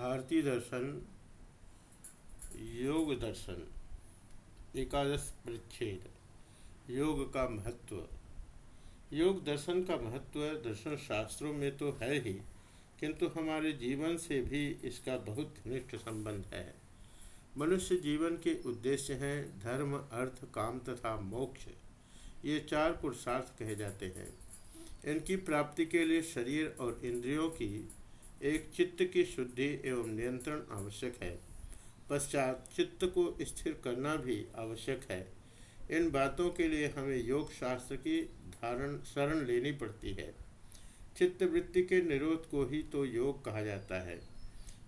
भारतीय दर्शन, योग दर्शन, एकादश परिच्छेद, योग का महत्व। योग दर्शन का महत्व दर्शन शास्त्रों में तो है ही, किंतु हमारे जीवन से भी इसका बहुत घनिष्ठ संबंध है। मनुष्य जीवन के उद्देश्य हैं धर्म, अर्थ, काम तथा मोक्ष। ये चार पुरुषार्थ कहे जाते हैं। इनकी प्राप्ति के लिए शरीर और इंद्रियों की एक चित्त की शुद्धि एवं नियंत्रण आवश्यक है। पश्चात चित्त को स्थिर करना भी आवश्यक है। इन बातों के लिए हमें योग शास्त्र की धारण, शरण लेनी पड़ती है। चित्त वृत्ति के निरोध को ही तो योग कहा जाता है।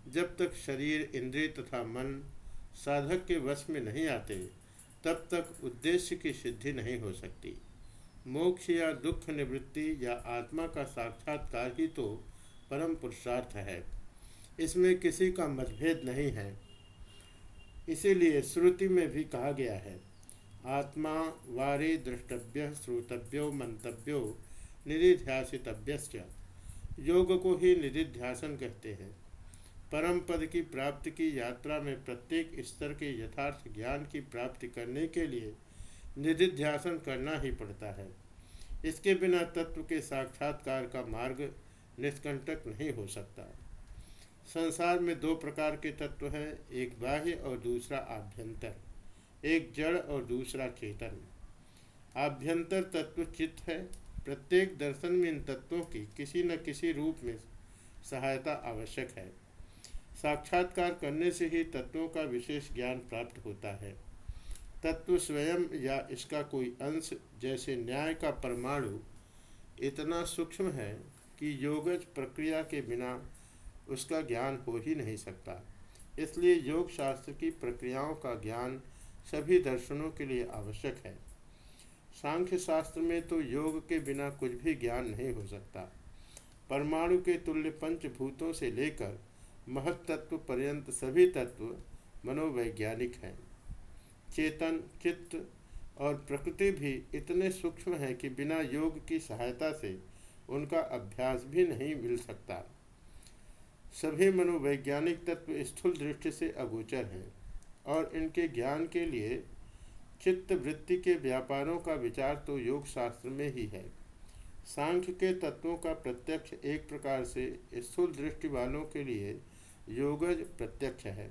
जब तक शरीर, इंद्रिय तथा मन साधक के वश में नहीं आते, तब तक उद्देश्य की सिद्धि नहीं हो सकती। मोक्ष या दुख निवृत्ति या आत्मा का साक्षात्कार ही तो परम पुरुषार्थ है। इसमें किसी का मतभेद नहीं है। इसीलिए श्रुति में भी कहा गया है, आत्मा वारे द्रष्टव्य श्रोतव्यो मंतव्यो निधिध्यासितव्य योग को ही निधिध्यासन कहते हैं। परम पद की प्राप्ति की यात्रा में प्रत्येक स्तर के यथार्थ ज्ञान की प्राप्ति करने के लिए निधिध्यासन करना ही पड़ता है। इसके बिना तत्व के साक्षात्कार का मार्ग निष्कंटक नहीं हो सकता। संसार में दो प्रकार के तत्व हैं, एक बाह्य और दूसरा आभ्यंतर। एक जड़ और दूसरा चेतन। आभ्यंतर तत्व चित्त है। प्रत्येक दर्शन में इन तत्वों की किसी न किसी रूप में सहायता आवश्यक है। साक्षात्कार करने से ही तत्वों का विशेष ज्ञान प्राप्त होता है। तत्व स्वयं या इसका कोई अंश जैसे न्याय का परमाणु इतना सूक्ष्म है कि योगज प्रक्रिया के बिना उसका ज्ञान हो ही नहीं सकता। इसलिए योग शास्त्र की प्रक्रियाओं का ज्ञान सभी दर्शनों के लिए आवश्यक है। सांख्य शास्त्र में तो योग के बिना कुछ भी ज्ञान नहीं हो सकता। परमाणु के तुल्य पंचभूतों से लेकर महत्त्व पर्यंत सभी तत्व मनोवैज्ञानिक हैं। चेतन, चित्त और प्रकृति भी इतने सूक्ष्म हैं कि बिना योग की सहायता से उनका अभ्यास भी नहीं मिल सकता। सभी मनोवैज्ञानिक तत्व स्थूल दृष्टि से अगोचर हैं और इनके ज्ञान के लिए चित्त वृत्ति के व्यापारों का विचार तो योग शास्त्र में ही है। सांख्य के तत्वों का प्रत्यक्ष एक प्रकार से स्थूल दृष्टि वालों के लिए योगज प्रत्यक्ष है।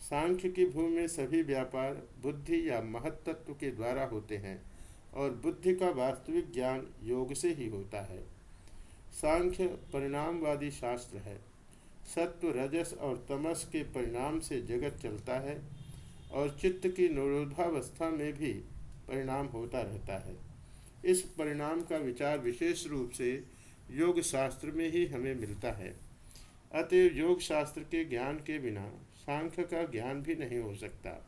सांख्य की भूमि में सभी व्यापार, बुद्धि या महत्त्व के द्वारा होते हैं और बुद्धि का वास्तविक ज्ञान योग से ही होता है। सांख्य परिणामवादी शास्त्र है। सत्व, रजस और तमस के परिणाम से जगत चलता है और चित्त की निरोधावस्था में भी परिणाम होता रहता है। इस परिणाम का विचार विशेष रूप से योग शास्त्र में ही हमें मिलता है। अतएव योग शास्त्र के ज्ञान के बिना सांख्य का ज्ञान भी नहीं हो सकता।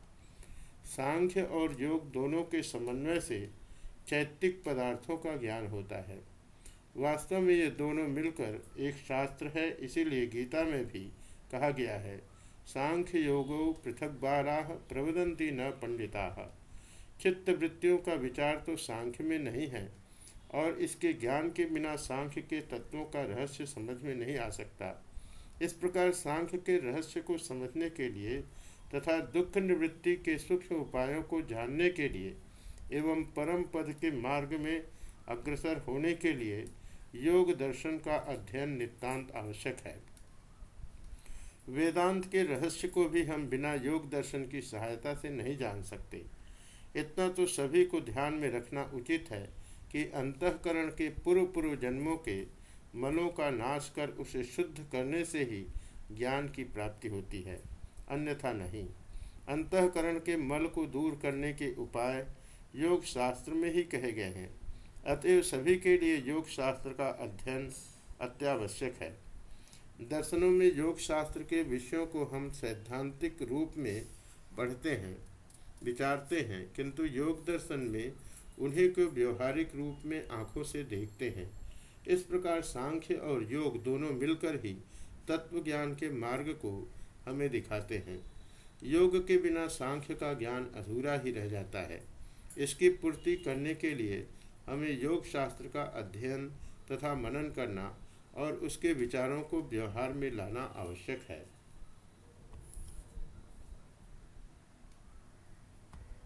सांख्य और योग दोनों के समन्वय से चैत्तिक पदार्थों का ज्ञान होता है। वास्तव में ये दोनों मिलकर एक शास्त्र है, इसीलिए गीता में भी कहा गया है, सांख्य योगो पृथक बाराह प्रवदंती न पंडिता। चित्त वृत्तियों का विचार तो सांख्य में नहीं है, और इसके ज्ञान के बिना सांख्य के तत्वों का रहस्य समझ में नहीं आ सकता। इस प्रकार सांख्य के रहस्य को समझने के लिए तथा दुख निवृत्ति के सूक्ष्म उपायों को जानने के लिए एवं परम पद के मार्ग में अग्रसर होने के लिए योग दर्शन का अध्ययन नितांत आवश्यक है। वेदांत के रहस्य को भी हम बिना योग दर्शन की सहायता से नहीं जान सकते। इतना तो सभी को ध्यान में रखना उचित है कि अंतकरण के पूर्व पूर्व जन्मों के मनों का नाश कर उसे शुद्ध करने से ही ज्ञान की प्राप्ति होती है, अन्यथा नहीं। अंतकरण के मल को दूर करने के उपाय योग शास्त्र में ही कहे गए हैं। अतएव सभी के लिए योग शास्त्र का अध्ययन अत्यावश्यक है। दर्शनों में योग शास्त्र के विषयों को हम सैद्धांतिक रूप में पढ़ते हैं, विचारते हैं, किंतु योग दर्शन में उन्हें को व्यवहारिक रूप में आँखों से देखते हैं। इस प्रकार सांख्य और योग दोनों मिलकर ही तत्व ज्ञान के मार्ग को हमें दिखाते हैं। योग के बिना सांख्य का ज्ञान अधूरा ही रह जाता है। इसकी पूर्ति करने के लिए हमें योग शास्त्र का अध्ययन तथा मनन करना और उसके विचारों को व्यवहार में लाना आवश्यक है।